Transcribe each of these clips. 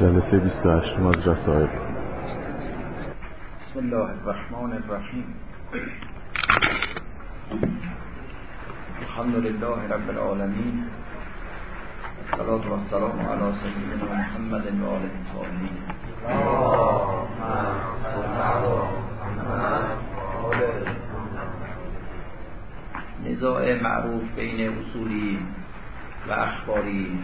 جلسه 28 از رسائل بسم الله الرحمن الرحیم. الحمد لله رب العالمین. الصلاة والسلام على سيدنا محمد و آله الطاهرین نزاع معروف بین اصولی و اخباری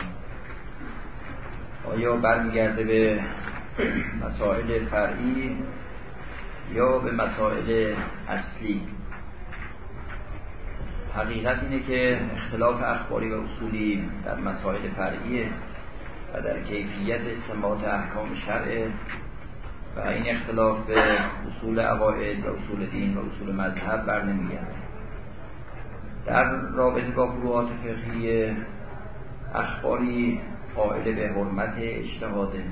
آیا برمیگرده به مسائل فرعی یا به مسائل اصلی؟ حقیقت اینه که اختلاف اخباری و اصولی در مسائل فرعیه و در کیفیت استنباط احکام شرعه و این اختلاف به اصول عقاید و اصول دین و اصول مذهب بر نمیگرده. در رابطه با فروعات فقهی اخباری قائل به حرمت اجتهاده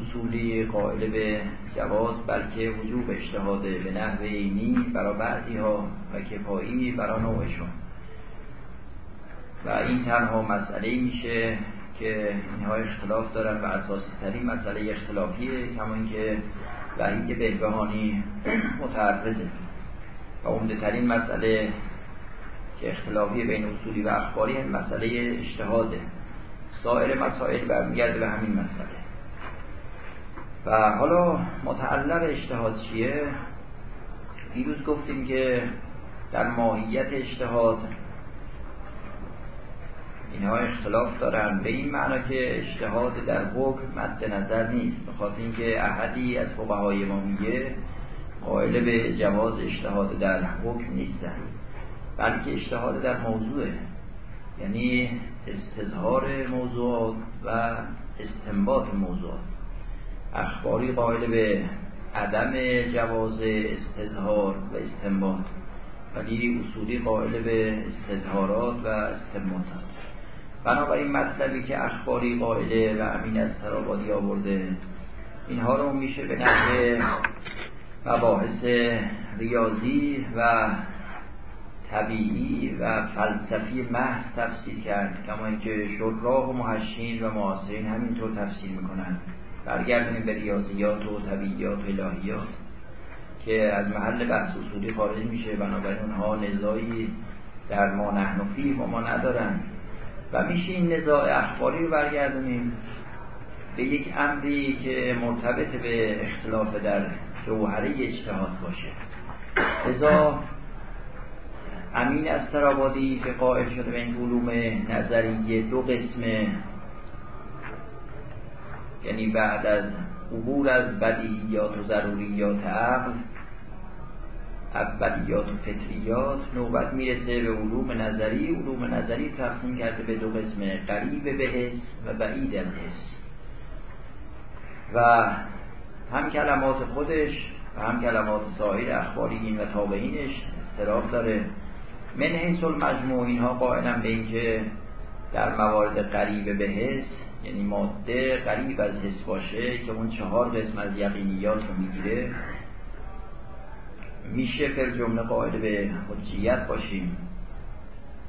اصولی قائل به جواز بلکه وجوب اجتهاده به نحو عینی برای بعضی ها و کفایی برای نوعشون و این تنها مسئله میشه که اینها اختلاف دارن و اساسی ترین مسئله اختلافیه کما اینکه وحید بهبهانی متعرضه. و عمده ترین مسئله که اختلافی بین اصولی و اخباری مسئله اجتهاده. سایر مسائل برمیگرده به همین مسئله. و حالا متعلق اجتهاد چیه؟ دیروز گفتیم که در ماهیت اجتهاد اینها اختلاف دارن. به این معنا که اجتهاد در حکم مد نظر نیست. بخاطر اینکه احدی از فقهای ما میگه قائل به جواز اجتهاد در حکم نیستن. بلکه اجتهاد در موضوع یعنی استظهار موضوعات و استنباط موضوعات. اخباری قائل به عدم جواز استظهار و استنباط. ولی اصولی قائل به استظهارات و استنباطات. بنابراین مطلبی که اخباری قائله و امین از ترابادی آورده اینها رو میشه به نحو مباحث ریاضی و طبیعی و فلسفی محض تفسیر کرد کما اینکه شراح و محشین و معاصرین همینطور تفسیر می‌کنند. برگردیم به ریاضیات و طبیعیات و الهیات که از محل بحث اصولی خارج میشه. بنابراین اونها نزاعی در ما نحنفی و ما ندارن و میشه این نزاع اخباری رو برگردونیم به یک امری که مرتبط به اختلاف در جوهره اجتهاد باشه. لذا امین از ترابادی که قائل شده به این علوم نظریه دو قسمه یعنی بعد از عبور از بدیهیات و ضروریات عقل اولیات و فطریات نوبت می‌رسه به علوم نظری. علوم نظری تقسیم کرده به دو قسم قریب به حس و بعید از حس و هم کلمات خودش و هم کلمات سایر اخباریین و تابعینش استراف داره. من حیث المجموع اینها قائلن به اینکه در موارد قریب به حس یعنی ماده قریب از حس باشه که اون چهار قسم از یقینیات رو می‌گیره میشه فر جمله قائل به حجیت باشیم.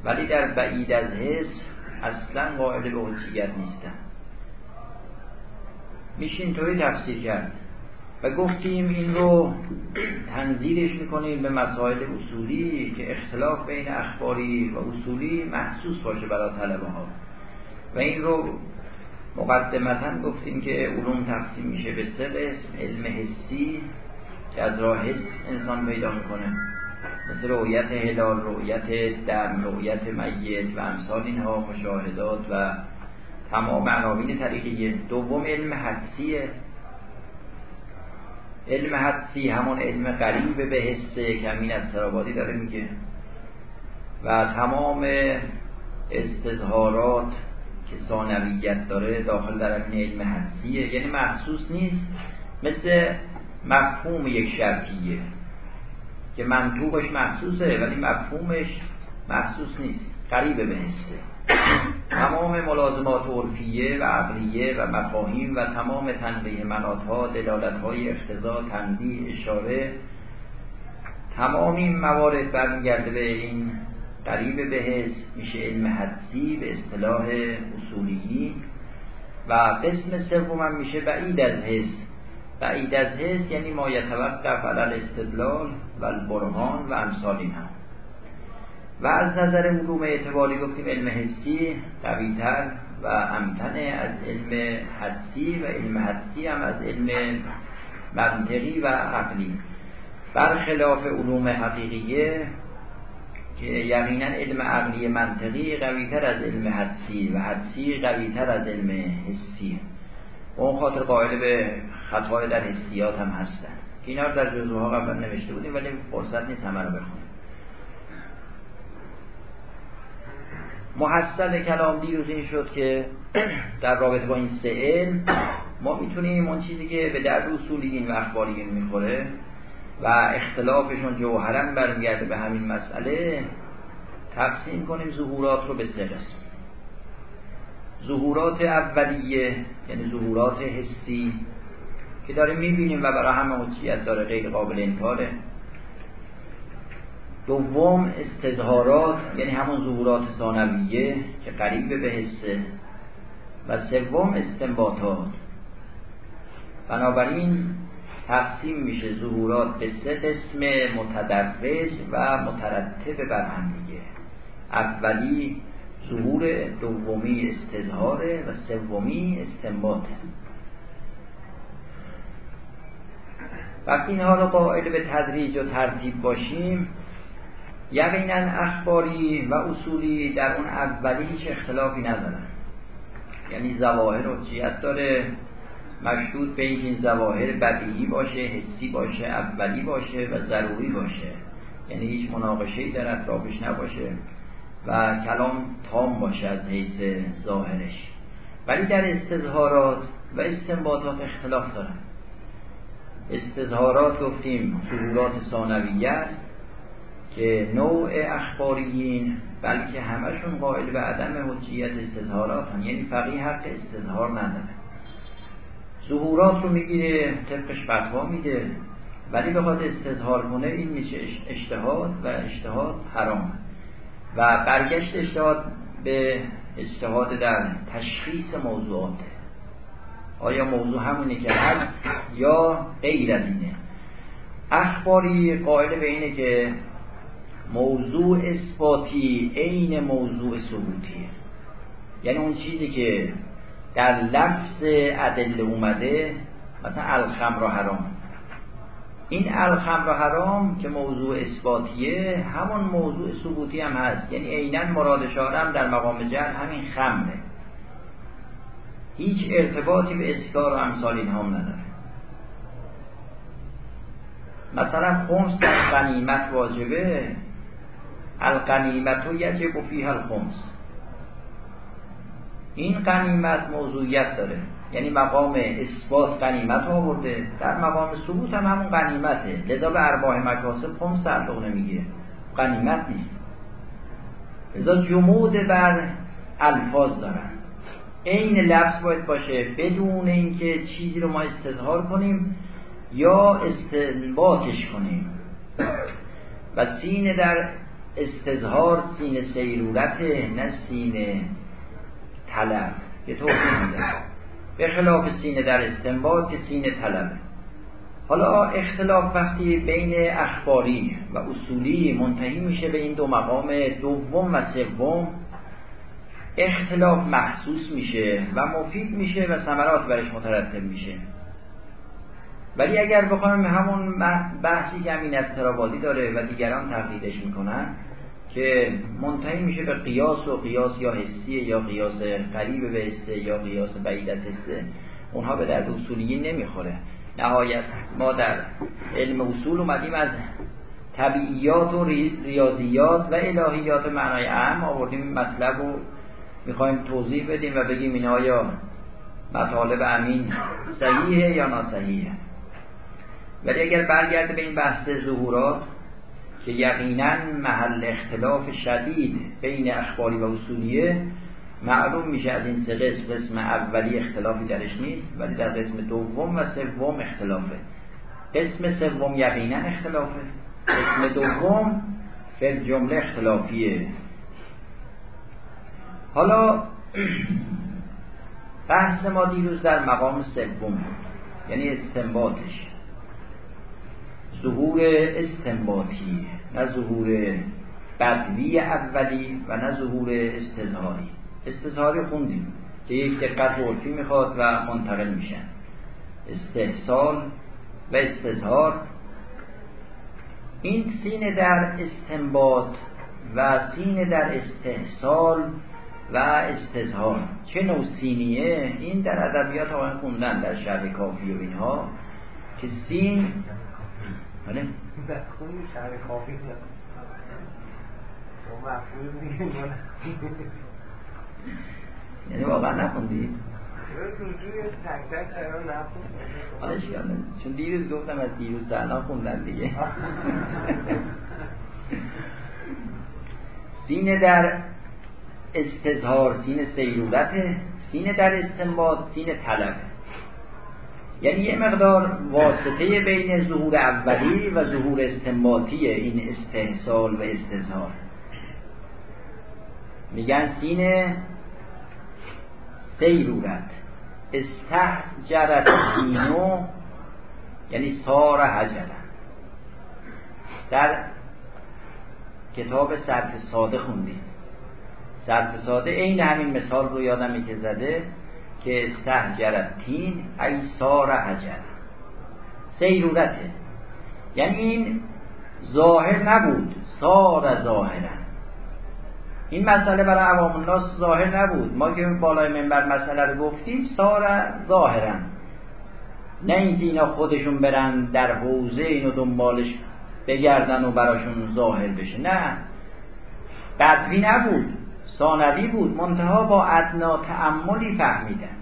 ولی در بعید از حس اصلا قائل به حجیت نیستن. میشه اینطوری تفسیر کرد. و گفتیم این رو تنظیرش می‌کنیم به مسائل اصولی که اختلاف بین اخباری و اصولی محسوس باشه برای طلبه ها و این رو مقدمتا گفتیم که علوم تقسیم میشه به سه قسم علم حسی که از راه حس انسان پیدا می‌کنه. مثل رؤیت هلال رؤیت دم رؤیت میت و امثال اینها مشاهدات و تمام عناوین طریقیه دوم علم حدسیه. علم حدسی همون علم قریب به حسه که از ترابادی داره میگه. و تمام استظهارات که ثانویت داره داخل در این علم حدسیه یعنی محسوس نیست مثل مفهوم یک شرطیه که منطوقش محسوسه ولی مفهومش محسوس نیست قریب به حسه. تمام ملازمات عرفیه و عقلیه و مفاهیم و تمام تنبیه مناتها دلالتهای اختزا تنبیه اشاره تمام این موارد برمیگرده به این قریب به حس میشه علم حدسی به اصطلاح اصولیی و قسم سوم هم میشه بعید از حس بعید از حس یعنی ما یتوقف علی الاستدلال و البرهان و امثال هم و از نظر علوم اعتباری گفتیم علم حسی قویتر و امتنه از علم حدسی و علم حدسی هم از علم منطقی و عقلی. برخلاف علوم حقیقیه که یقینا علم عقلی منطقی قویتر از علم حدسی و حدسی قویتر از علم حسی. اون خاطر قائل به خطای در حسیات هم هستن. اینا در جزوها قبل نوشته بودیم ولی فرصت نیست همه رو بخونیم. محصل کلام دیروز این شد که در رابطه با این سه علم ما می‌تونیم اون چیزی که به درد اصولیین و اخباریین می‌خوره و اختلافشون جوهرا برمیگرده به همین مسئله تقسیم کنیم ظهورات رو به سه قسم. ظهورات اولیه یعنی ظهورات حسی که داریم می‌بینیم و برای همه حجیت داره غیر قابل انکاره. دوم استظهارات یعنی همون ظهورات ثانویه که قریب به حسه و سوم استنباطات. بنابراین تقسیم میشه ظهورات به سه قسم متدرج و مترتب بر هم دیگه. اولی ظهور دومی استظهاره و سومی استنباطه. وقتی اینها رو قائل به تدریج و ترتیب باشیم یقینا اخباری و اصولی در اون اولی هیچ اختلافی ندارن. یعنی ظواهر حجیت داره مشدود به اینکه این ظواهر بدیهی باشه حسی باشه اولی باشه و ضروری باشه. یعنی هیچ مناقشه در اطرافش نباشه و کلام تام باشه از حیث ظاهرش. ولی در استظهارات و استنباطات اختلاف دارن. استظهارات گفتیم ظهورات ثانویه است. که نوع اخباریین بلکه همشون قائل به عدم حجیت استظهارات هم یعنی فقیه حق استظهار نداره. ظهورات رو می‌گیره طبقش فتوا میده. ولی بخواد استظهار کنه این میشه اجتهاد و اجتهاد حرام. و برگشت اجتهاد به اجتهاد در تشخیص موضوعات. آیا موضوع همونه که هست یا غیر از اینه؟ اخباری قائل به اینه که موضوع اثباتی عین موضوع ثبوتیه یعنی اون چیزی که در لفظ ادله اومده مثلا الخمر حرام. این الخمر حرام که موضوع اثباتیه همون موضوع ثبوتی هم هست. یعنی عینا مراد شارم در مقام جر همین خمره. هیچ ارتباطی به اسکار و امثال این هم نداره. مثلا خمس در غنیمت واجبه. القنیمت و یجب فیها الخمس این قنیمت موضوعیت داره. یعنی مقام اثبات قنیمت آورده. در مقام ثبوت هم همون قنیمته لذا به ارباح مکاسب خمس تعلق نمیگه قنیمت نیست. لذا جمود بر الفاظ دارن. عین لفظ باید باشه بدون اینکه چیزی رو ما استظهار کنیم یا استنباطش کنیم. و سینه در استظهار سینه سیرورته نه سینه طلب. یه توضیح میده به خلاف سینه در استنباط که سینه طلب. حالا اختلاف وقتی بین اخباری و اصولی منتهی میشه به این دو مقام دوم و سوم اختلاف محسوس میشه و مفید میشه و ثمرات برش مترتب میشه. ولی اگر بخوایم همون بحثی که همین از ترابادی داره و دیگران تقلیدش می‌کنن که منتهی میشه به قیاس و قیاس یا حسیه یا قیاس قریب به حسه یا قیاس بعید از حسه اونها به درد اصولیین نمی‌خوره. نهایت ما در علم اصول اومدیم از طبیعیات و ریاضیات و الهیات معنای اهم آوردیم مطلب رو می‌خوایم توضیح بدیم و بگیم این آیا مطالب امین صحیحه یا ناصحیحه ولی اگر برگرده به این بحث ظهورات که یقینا محل اختلاف شدید بین اخباری و اصولیه معلوم میشه از این سه قسم قسم اولی اختلافی درش نیست ولی در قسم دوم و سوم اختلافه. قسم سوم یقینا اختلافه. قسم دوم به جمله اختلافیه. حالا بحث ما دیروز در مقام سوم بود یعنی استنباطش. ظهور استنباطی نه ظهور بدوی اولی و نه ظهور استظهاری. استظهاری خوندیم که یک دقت عرفی می‌خواد و منتقل میشن استحصال و استظهار. این سینه در استنباط و سینه در استحصال و استظهار. چه نوع سینیه؟ این در ادبیات آقایان خوندن در شرح کافی و اینها که سین بله. یعنی واقعا نخوندی؟ حالا چون دیروز گفتم از دیروز سرنا خوندن دیگه. سینه در استظهار سینه سیرورت سینه در استنباط سینه طلب یعنی یه مقدار واسطه بین ظهور اولی و ظهور استنباطی این استحصال و استظهار. میگن سینه سیرورت استحجرت سینو یعنی سار حجرن در کتاب صرف ساده خوندیم. صرف ساده این همین مثال رو یادمی که زده. که استحجرت تین ای سار حجر سیرورته یعنی این ظاهر نبود سار ظاهرن این مسئله برای عوام الناس ظاهر نبود. ما که بالای منبر مسئله رو گفتیم سار ظاهرن نه اینکه اینا خودشون برن در حوزه اینو دنبالش بگردن و براشون ظاهر بشه. نه. بدوی نبود ثانوی بود. منتها با ادنا تعملی فهمیدن.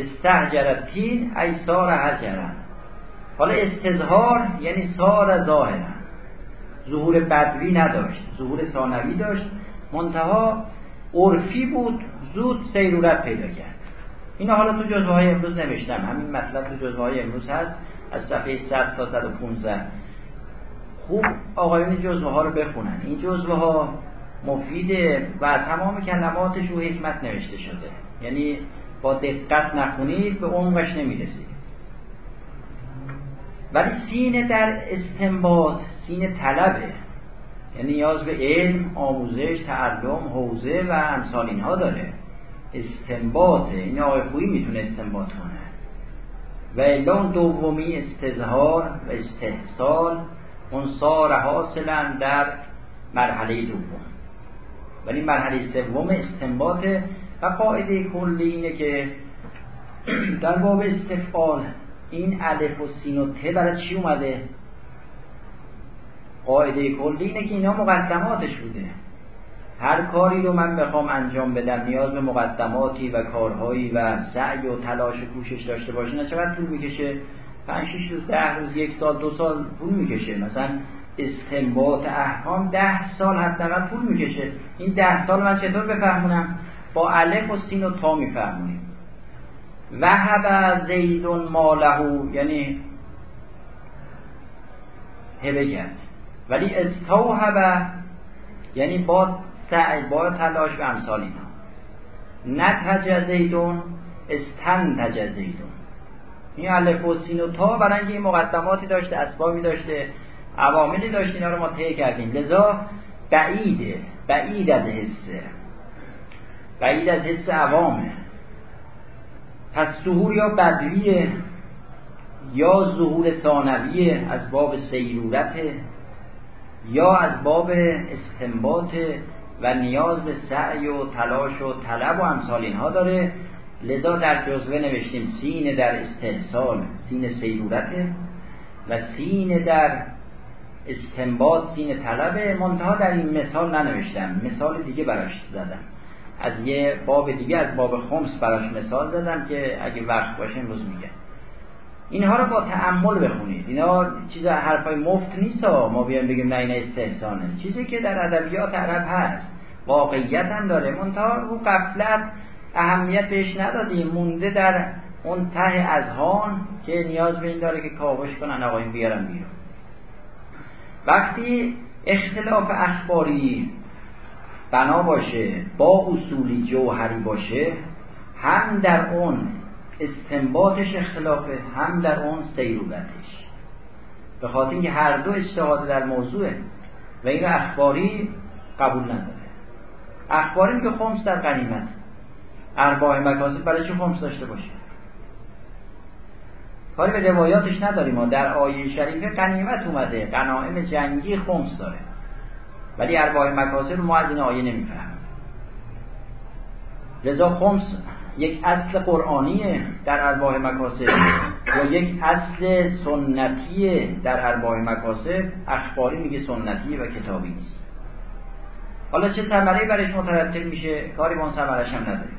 استهجرتین ای سار هجرن حالا استظهار یعنی سار ظاهرن ظهور بدوی نداشت ظهور ثانوی داشت. منتها عرفی بود زود سیرورت پیدا کرد. اینا حالا تو جزوه های امروز نوشتم. همین مطلب تو جزوه های امروز هست. از صفحه 100 تا 115 خوب آقایون جزوه ها رو بخونن. این جزوه ها مفیده و تمام کلماتش رو حکمت نوشته شده. یعنی با دقت نخونید به عمقش نمی‌رسید. ولی سینه در استنباط سینه طلبه. یعنی نیاز به علم آموزش تعلم حوزه و امثال اینها داره. استنباطه. این آقای خویی می‌تونه استنباط کنه. و الا دومی استظهار و استحصال. اون سار حاصلا در مرحله دوم. ولی مرحله سوم استنباطه و قاعده کلی اینه که در باب استفعال این الف و سین و ت برای چی اومده؟ قاعده کلی اینه که اینا مقدماتش بوده. هر کاری رو من بخوام انجام بدم نیاز به مقدماتی و کارهایی و سعی و تلاش و کوشش داشته باشه نه چقدر طول می‌کشه؟ پنج شیش روز ده روز یک سال دو سال طول می‌کشه. مثلا استنباط احکام ده سال حداقل طول می‌کشه. این ده سال من چطور بفهمونم؟ با الف و سین و تا میفهمونیم وهب زیدون مالهو یعنی هبه کرد ولی استوهب یعنی با سعی با تلاش و امثال اینا. نتج زیدون استنتج زیدون. این الف و سین و تا برای اینکه این مقدماتی داشته اسبابی داشته عواملی داشته اینا رو ما طی کردیم. لذا بعیده بعید از حسه. بعید از حس عوامه. پس ظهور یا بدویه یا ظهور ثانویه از باب سیرورته یا از باب استنباط و نیاز به سعی و تلاش و طلب و امثال اینها داره. لذا در جزوه نوشتیم سین در استحصال سین سیرورته و سین در استنباط سین طلبه منتها در این مثال ننوشتم مثال دیگه براش زدم. از یه باب دیگه از باب خمس براش مثال زدم که اگه وقت باشه امروز میگم. اینها رو با تعمل بخونید. اینا چیز حرفای مفت نیست ما بیان بگیم نه این استحسانه. چیزی که در ادبیات عرب هست. واقعیت هم داره. منتها رو قفلت اهمیت بهش ندادیم. مونده در اون ته اذهان که نیاز به این داره که کاوش کنن آقایون بیارن بیرون. وقتی اختلاف اخباری بنا باشه با اصولی جوهری باشه هم در اون استنباطش اختلافه هم در اون سیروبتش. به خاطر اینکه هر دو اجتهاد در موضوعه و این اخباری قبول نداره. اخباری که خمس در قنیمت ارباح مکاسب برای چه خمس داشته باشه؟ کاری به روایاتش نداریم. ما در آیه شریفه قنیمت اومده قناعم جنگی خمس داره. ولی ارباح مکاسب ما از این آیه نمی‌فهمیم. لذا خمس یک اصل قرآنیه در ارباح مکاسب یا یک اصل سنتیه در ارباح مکاسب. اخباری میگه سنتیه و کتابی نیست. حالا چه ثمره برش مترتب میشه؟ کاری با اون ثمرش هم نداریم.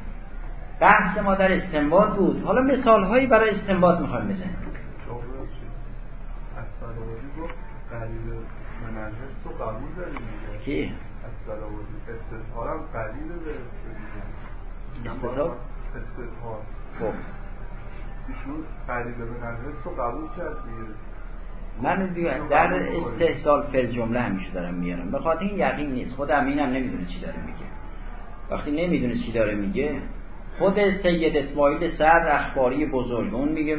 بحث ما در استنباط بود. حالا مثال هایی برای استنباط می‌خوایم بزنیم. کی؟ استثارم به استثار؟ استثار خب. ایشون قلیل به نجس رو قبول کرد من دیگه در استحصال فل جمله همیشه دارم میارم. به خاطر این یقین نیست. خود امینم نمی‌دونه چی داره میگه. وقتی نمی‌دونه چی داره میگه خود سید اسماعیل سر اخباری بزرگ اون میگه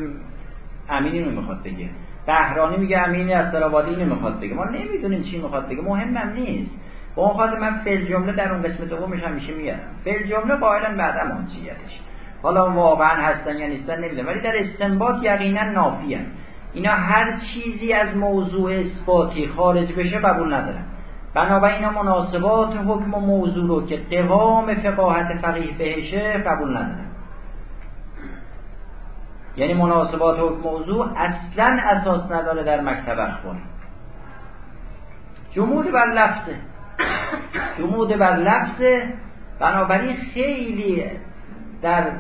امین اینو می‌خواد بگه. بهرانی میگه امین از اینو می‌خواد بگه. ما نمی‌دونیم چی می‌خواد بگه. مهمم نیست. با اون خاطر من فعل جمله در اون قسمت دومش همیشه میارم فعل جمله قائلا بعدم منجیتش حالا واقعا هستن یا نیستن نمی‌دونم. ولی در استنباط یقینا نافیه اینا هر چیزی از موضوع اثباتی خارج بشه قبول ندارن. بنابراین مناسبات حکم و موضوع رو که قوام فقاهت فقیه بهشه قبول ندارن. یعنی مناسبات حکم موضوع اصلا اساس نداره در مکتب اخباری جمود بر لفظه جمود بر لفظه بنابراین خیلی در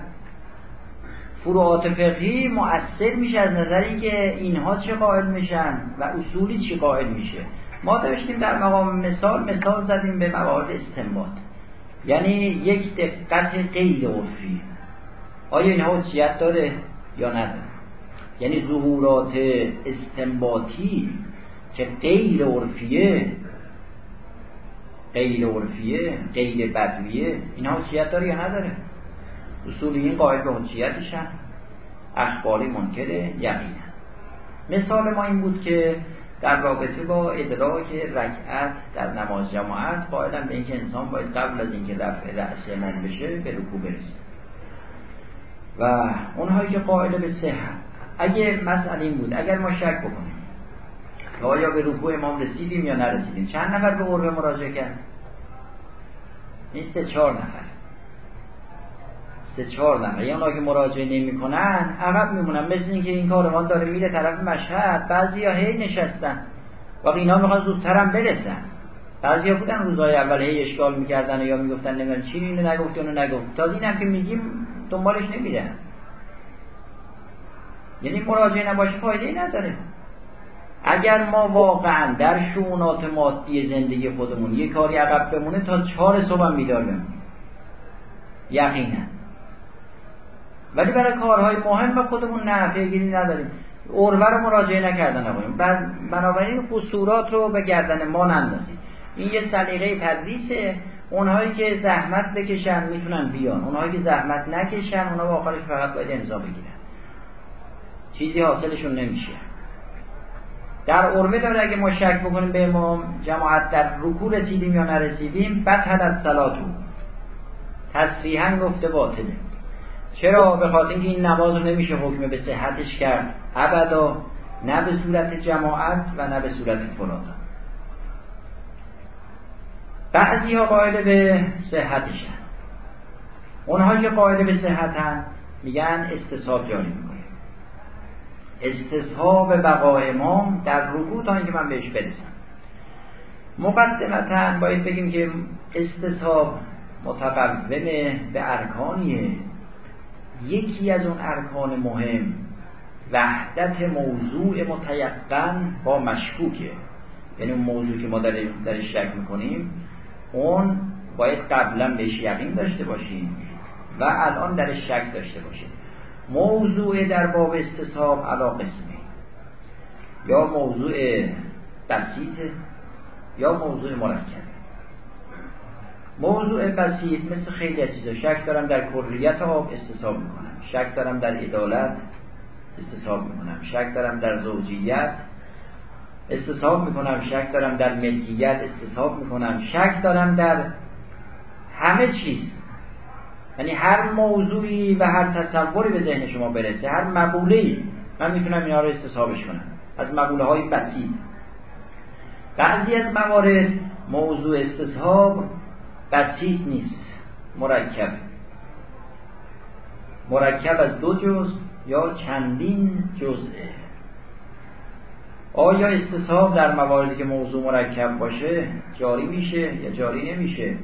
فروعات فقهی مؤثر میشه از نظری که اینها چه قائل میشن و اصولی چی قائل میشه. ما داشتیم در مقام مثال مثال زدیم به موارد استنباط. یعنی یک دقت غیر عرفی. آیا اینها حجیت داره؟ یا نداره یعنی ظهورات استنباطی که غیر عرفیه غیر عرفیه غیر بدویه اینها حجیت داره یا نداره؟ اصولیین قائل به حجیتشن اخباری منکره یقینا مثال ما این بود که در رابطه با ادراک رکعت در نماز جماعت قائلا به اینکه انسان باید قبل از اینکه رفع رأس امام بشه به رکوع برسه. و اونهایی که قائل به صحت. اگه مسئله این بود اگر ما شک بکنیم آیا به رکوع امام رسیدیم یا نرسیدیم چند نفر به عربه مراجعه کرد؟ نیست چهار نفر. سه چهار نفر. یا اونا که مراجعه نمی‌کنن عقب میمونن. مثل اینکه این کاروان داره میره طرف مشهد. بعضیا هی نشستن. و اینا می‌خوان زودتر هم برسن. بعضیا بودن روزهای اول هی اشکال می‌کردن یا می‌گفتن نمی‌دونم چی اینو نگفت اونو نگفت. تا اینم که میگیم دنبالش نمیرن یعنی مراجعه نباشه فایده ای نداره. اگر ما واقعا در شونات مادی زندگی خودمون یه کاری عقب بمونه تا چهار صبح بیدار بمونه یقینا. ولی برای کارهای مهم به خودمون نه پیگیری نداریم. عربه رو مراجعه نکردن آقایون بنابراین قصورات رو به گردن ما نندازیم این یه سلیقه تدریسه. اونهایی که زحمت بکشن می‌تونن بیان. اونهایی که زحمت نکشن اونها با آخرش فقط باید امضا بگیرن. چیزی حاصلشون نمیشه. در عربه داره اگه ما شک بکنیم به امام جماعت در رکوع رسیدیم یا نرسیدیم بطل از سلاتو تصریحا گفته باطله. چرا؟ به خاطر اینکه این نماز رو نمیشه حکم به صحتش کرد. ابدا نه به صورت جماعت و نه به صورت فرادا بعضی ها قائل به صحتشن اونها که قائل به صحتن میگن استصحاب جاری می‌کنه. استصحاب بقا امام در رکوع تا اینکه من بهش برسم. مقدمتا باید بگیم که استصحاب متقومه به ارکانیه. یکی از اون ارکان مهم وحدت موضوع متیقن با مشکوکه. یعنی اون موضوع که ما در شک می‌کنیم اون باید قبلا بهش یقین داشته باشیم و الان در شک داشته باشیم. موضوع در باب استصحاب علا قسمه. یا موضوع بسیطه یا موضوع مرکبه موضوع بسیط مثل خیلی چیزا. شک دارم در کلیت آب استصحاب می‌کنم. شک دارم در عدالت استصحاب می‌کنم. شک دارم در زوجیت استصحاب می‌کنم شک دارم در ملکیت استصحاب می‌کنم شک دارم در همه چیز. یعنی هر موضوعی و هر تصوری به ذهن شما برسه هر مقوله من می‌تونم اینا رو استصحابش کنم. از مقوله های بسیط بعضی از موارد موضوع استصحاب بسیط نیست مرکب. مرکب از دو جز یا چندین جزءه. آیا استصحاب در مواردی که موضوع مرکب باشه جاری میشه یا جاری نمیشه؟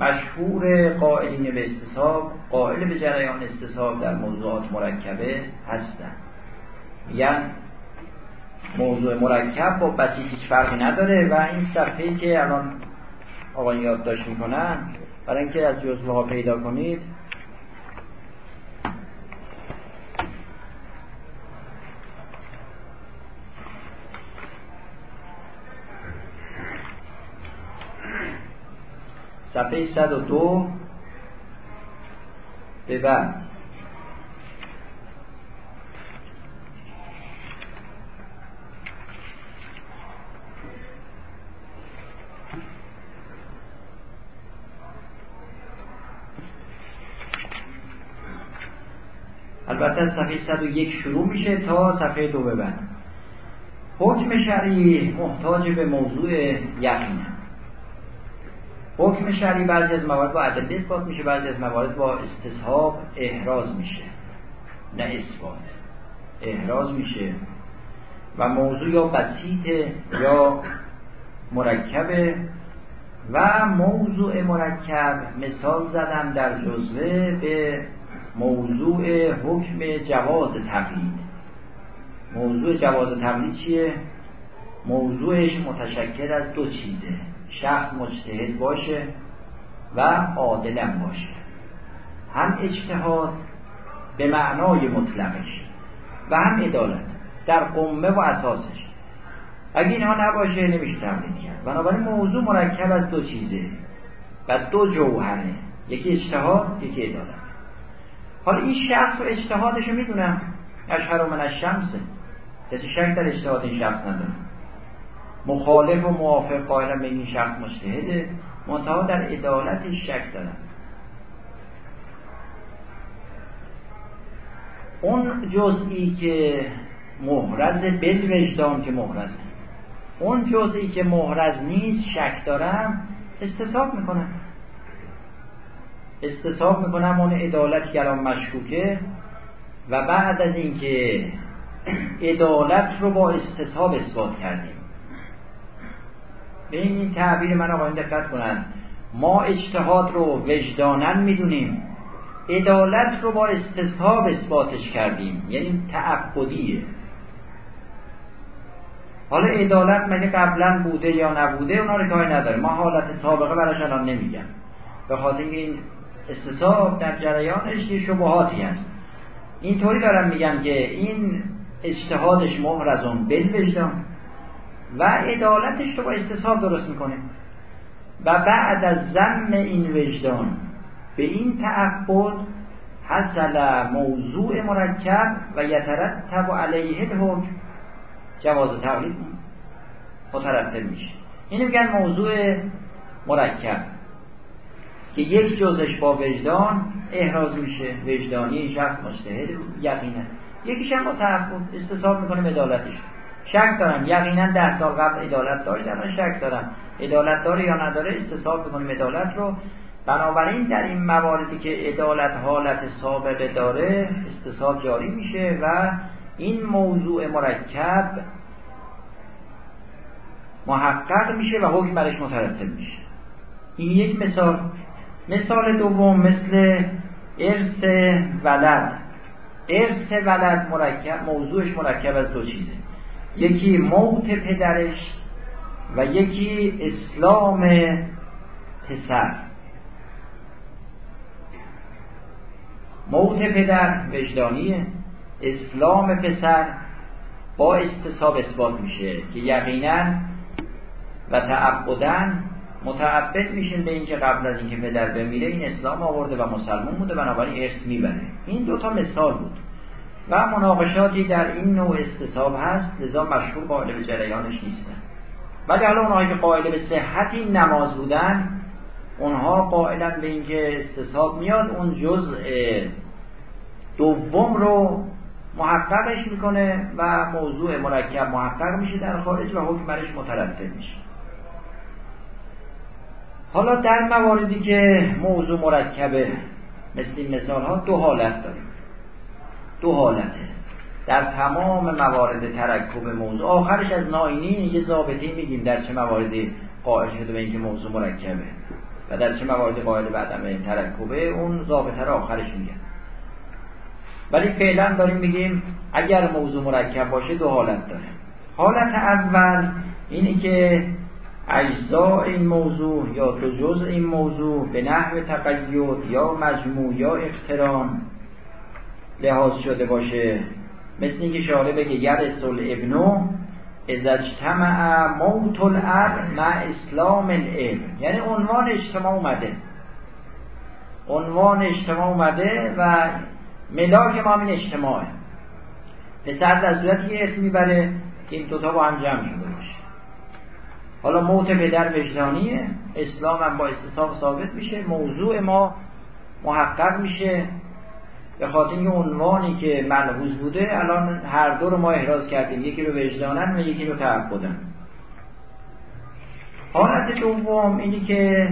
مشهور قائلین به استصحاب قائل به جریان استصحاب در موضوعات مرکبه هستند میگن موضوع مرکب با بسیط هیچ فرقی نداره و این صفحه که الان آقایان یادداشت می‌کنن برای اینکه از جزوه ها پیدا کنید صفحه 102 به بعد. البته از صفحه 101 شروع میشه تا صفحه دو ببند حکم شرعی محتاج به موضوع یقینه. حکم شرعی بعضی از موارد با عدد اثبات میشه بعضی از موارد با استصحاب احراز میشه. نه اثبات احراز میشه. و موضوع یا بسیطه یا مرکبه و موضوع مرکب مثال زدم در جزوه به موضوع حکم جواز تقلید موضوع جواز تقلید چیه؟ موضوعش متشکل از دو چیزه. شخص مجتهد باشه و عادلم باشه. هم اجتهاد به معنای مطلقش و هم عدالت در قمه و اساسش. اگه اینها نباشه نمیشه تقلید کرد. بنابراین موضوع مرکب از دو چیزه و دو جوهره. یکی اجتهاد یکی عدالت. حالا این شخص و اجتهادش رو می‌دونم. اشهر من از شمسه کسی شک در اجتهاد این شخص نداره. مخالف و موافق قائلم به این شخص مجتهده منتها در عدالتش شک دارم اون جزئی که محرز بل وجدان که محرزه اون جزئی که محرز نیست شک دارم استصاب می‌کنم استصاب می‌کنم اون عدالت که الان مشکوکه و بعد از اینکه عدالت رو با استصحاب اثبات کردیم. به این تعبیر من آقایان دقت کنند ما اجتهاد رو وجدانن می‌دونیم. عدالت رو با استصحاب اثباتش کردیم. یعنی تعبدیه. حالا عدالت مگه قبلا بوده یا نبوده؟ اونا رو کاری نداره. ما حالت سابقه براش الان نمیگم. به خاطر این استصحاب در جریانش یه شبهاتی هست. اینطوری دارم میگم که این اجتهادش محرزون بل وجدان. و عدالتش رو با استصحاب درست می‌کنه. و بعد از زم این وجدان به این تعبد حصل موضوع مرکب و یترتب علیه الحکم. جواز تقلید مترتب میشه. اینو میگن موضوع مرکب. که یک جزش با وجدان احراز میشه. وجدانی شخص مجتهد یقینا یکیش هم با تعبد استصحاب می‌کنه عدالتش. شک دارم. یقینا ده سال قبل عدالت داشت الان شک دارم. عدالت داره یا نداره؟ استصحاب می‌کنیم عدالت رو. بنابراین در این مواردی که عدالت حالت سابقه داره استصحاب جاری میشه و این موضوع مرکب محقق میشه و حکم برش مترتب میشه. این یک مثال. مثال دوم مثل ارث ولد. ارث ولد مرکب موضوعش مرکب از دو چیزه. یکی موت پدرش و یکی اسلام پسر. موت پدر وجدانیه. اسلام پسر با استصاب اثبات میشه که یقینا و تعبدن متعبد میشین به اینکه قبل از اینکه پدر بمیره این اسلام آورده و مسلمان بوده بنابراین ارث می‌بره. این دوتا مثال بود. و مناقشاتی در این نوع استصاب هست لذا مشهور قائل به جریانش نیستن. ولی حالا اونهایی که قائل به صحت این نماز بودن اونها قائلا به اینکه استصاب میاد اون جزء دوم رو محققش می‌کنه و موضوع مرکب محقق میشه در خارج و حکم برش مترتب میشه. حالا در مواردی که موضوع مرکبه مثل این مثال ها دو حالت داریم. دو حالته. در تمام موارد ترکب موضوع آخرش از ناینی یه ضابطه میگیم در چه مواردی قائل شده به اینکه موضوع مرکبه و در چه مواردی قائل به عدم ترکبه اون ضابطه رو آخرش میگن ولی فعلا داریم میگیم اگر موضوع مرکب باشه دو حالت داره. حالت اول اینی که اجزاء این موضوع یا دو جزء این موضوع به نحو تقید یا مجموع یا اقتران لحاظ شده باشه. مثل اینکه شاره بگه یرس الابنو از اجتمع موت الاب مع اسلام الابن یعنی عنوان اجتماع اومده. عنوان اجتماع اومده و ملاک ما این اجتماعه. پسر در صورتی اسم می‌بره که این دوتا با هم جمع شده باشه. حالا موت پدر وجدانیه. اسلام هم با استصاب ثابت میشه. موضوع ما محقق میشه. به خاطر اینکه عنوانی که ملحوظ بوده الان هر دو رو ما احراز کردیم. یکی رو وجدانن و یکی رو تعبدن حالت دوم اینی که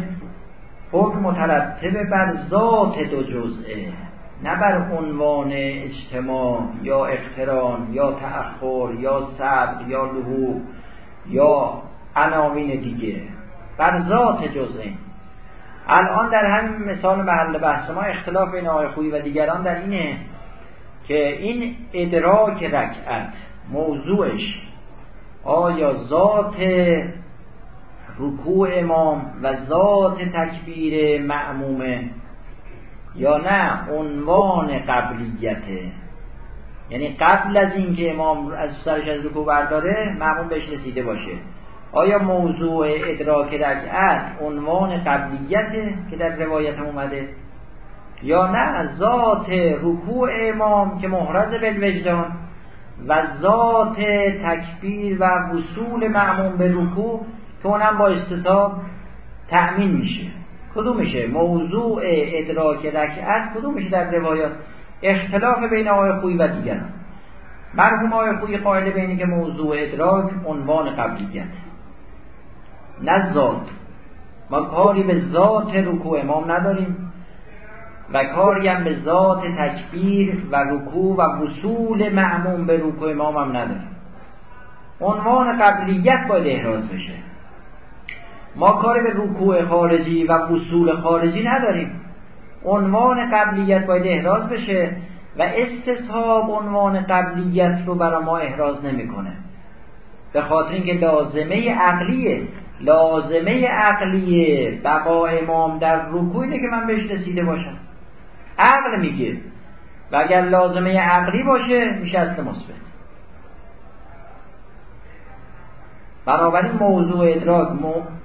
حکم مترتب بر ذات دو جزئه. نه بر عنوان اجتماع یا اقتران یا تأخر یا صبر یا لحوق یا عناوین دیگه. بر ذات جزئه الان در همین مثال محل بحث ما اختلاف بین آقای خویی و دیگران در اینه که این ادراک رکعت موضوعش آیا ذات رکوع امام و ذات تکبیر معمومه یا نه؟ عنوان قبلیته یعنی قبل از اینکه امام از سرش از رکوع برداره معموم بهش رسیده باشه. آیا موضوع ادراک رکعت عنوان قبلیته که در روایت اومده؟ یا نه ذات رکوع امام که محرز بالوجدان و ذات تکبیر و وصول معموم به رکوع که اونم با استصاب تأمین میشه. کدوم میشه موضوع ادراک رکعت کدوم میشه در روایات؟ اختلاف بین آقای خویی و دیگران. مرحوم آقای خویی قائل بینی که موضوع ادراک عنوان قبلیت. نه ذات. ما کاری به ذات رکوع امام نداریم و کاری هم به ذات تکبیر و رکوع و وصول معموم به رکوع امام هم نداریم. عنوان قبلیت باید احراز بشه. ما کاری به رکوع خارجی و وصول خارجی نداریم. عنوان قبلیت باید احراز بشه و استصحاب عنوان قبلیت رو برای ما احراز نمی‌کنه. به خاطر اینکه لازمه عقلیه. لازمه عقلی بقا امام در رکوع اینه که من بهش رسیده باشم. عقل میگه. و اگر لازمه عقلی باشه میشه اصل مثبت بنابراین موضوع ادراک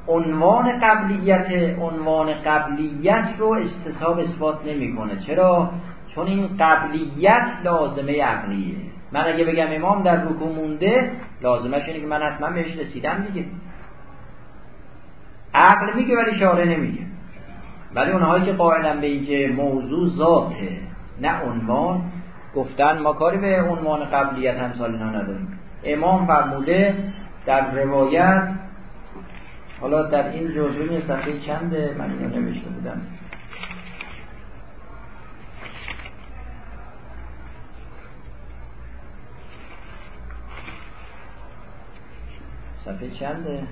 عنوان قبلیت عنوان قبلیت رو استصحاب اثبات نمی‌کنه. چرا؟ چون این قبلیت لازمه عقلیه. من اگه بگم امام در رکوع مونده لازمه اینه که من حتما بهش رسیدم دیگه. عقل میگه ولی شاره نمیگه. ولی اونهایی که قائلن به اینکه موضوع ذاته نه عنوان گفتن ما کاری به عنوان قبلیت همسال اینا نداریم. امام فرموده در روایت حالا در این جزوی صفحه چنده؟ من اینو نوشته بودم. صفحه چنده؟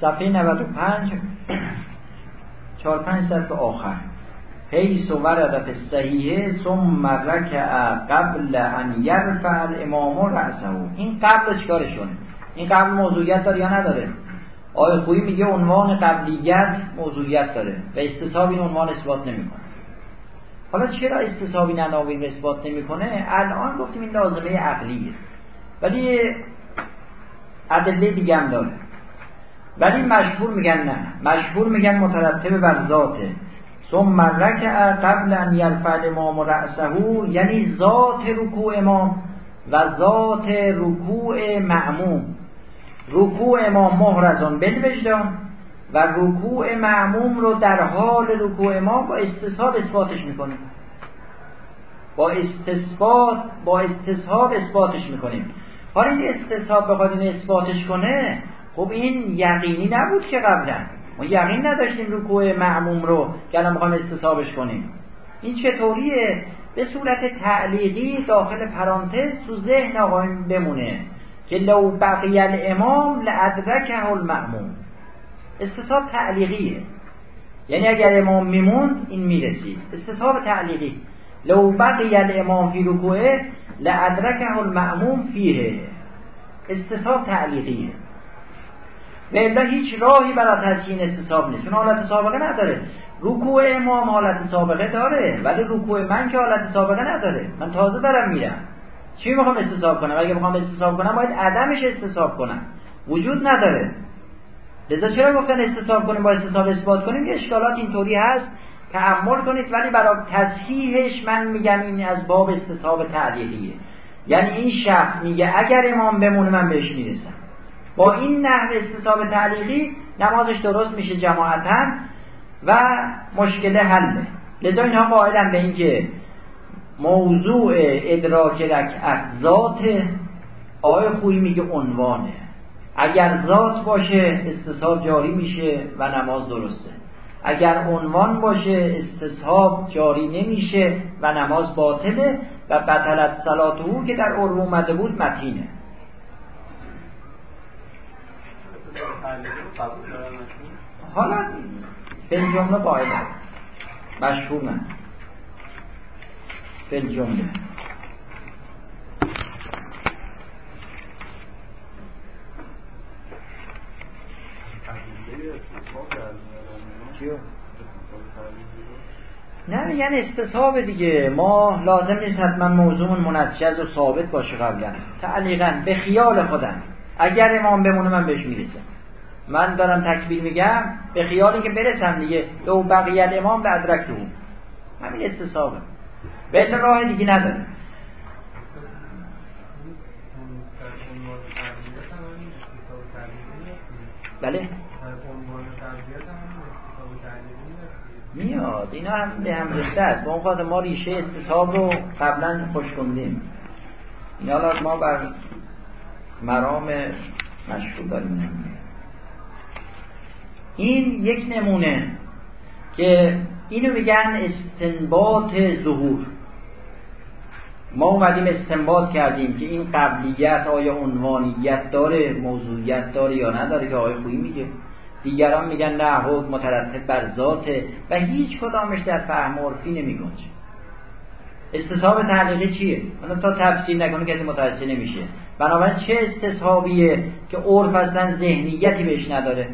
صفحه 95 چهار پنج صفحه آخر. حیث ورد فی الصحیحه ثم رکع قبل ان یرفع الامام رأسه. این قبل چیکارشونه؟ این قبل موضوعیت داره یا نداره؟ آیه خویی میگه عنوان قبلیت موضوعیت داره و استصحاب این عنوان اثبات نمی‌کنه؟ حالا چرا استصحابی عناوین اثبات نمی‌کنه؟ الان گفتیم این لازمه عقلیه. ولی ادله دیگه هم داره. ولی مشهور میگن نه. مشهور میگن مترتب بر ذاته. ثم رکع قبل ان یرفع امام رأسه یعنی ذات رکوع امام و ذات رکوع معموم. رکوع امام محرزان بالوجدان و رکوع معموم رو در حال رکوع امام با استصحاب اثباتش می‌کنیم. با استصحاب با استصحاب اثباتش می‌کنیم. حالا این استصحاب بخواد این اثباتش کنه خب این یقینی نبود که قبلا. ما یقین نداشتیم رکوع معموم رو که الان می‌خوایم استصحابش کنیم. این چطوریه به صورت تعلیقی داخل پرانتز تو ذهن آقایون بمونه که لو بقی الامام لادرکه المعموم استصحاب تعلیقیه. یعنی اگر امام میموند این می‌رسید. استصحاب تعلیقی. لو بقی الامام فی رکوعه لادرکه المعموم فیه. استصحاب تعلیقیه. و هیچ راهی برای تسکین استصحاب نیست. چون حالت سابقه نداره. رکوع امام حالت سابقه داره. ولی رکوع من که حالت سابقه نداره. من تازه دارم میرم. چی می‌خوام استصحاب کنم؟ اگه می‌خوام استصحاب کنم باید عدمش استصحاب کنم. وجود نداره. لذا چرا گفتن استصحاب کنیم با استصحاب اثبات کنیم؟ یه اشکالات اینطوری هست. تعمل کنید ولی برای تصحیحش من میگم این از باب استصحاب تعلیقیه یعنی این شخص میگه اگر امام بمونه من بهش می‌رسم. با این نحو استصحاب تعلیقی نمازش درست میشه جماعتا و مشکل حله. لذا اینها قائلن به اینکه موضوع ادراک رکعت ذات آقای خویی میگه عنوانه. اگر ذات باشه استصحاب جاری میشه و نماز درسته. اگر عنوان باشه استصحاب جاری نمیشه و نماز باطله و بطلت صلاته که در عرو اومده بود متینه. حالا به جمله قاعده مشهور نه به جمله نه میگن استصحاب دیگه. ما لازم نیست حتما موضوع منجز و ثابت باشه قبلا. تعلیقا به خیال خودم. اگر امام بمونه من بهش می‌رسم. من دارم تکبیر میگم به خیال که برسم دیگه. لو بقیت امام به ادرک رو همین استصحابه به راه دیگه نداره بله؟ میاد. اینا هم به هم رسته است. به اون ما ریشه استصحاب رو قبلا خوش کندیم این حالا ما بر مرام مشهور داریم. این یک نمونه که اینو میگن استنباط ظهور. ما اومدیم استنباط کردیم که این قبلیت آیا عنوانیت داره موضوعیت داره یا نداره که آقای خویی میگه. دیگران میگن نه حکم مترتب بر ذاته و هیچ کدامش در فهم عرفی نمیگنجه. استصحاب تعلیقی چیه؟ من تا تفسیر نکنه کسی متوجه نمیشه. بنابراین چه استصحابیه که عرف اصلا ذهنیتی بهش نداره؟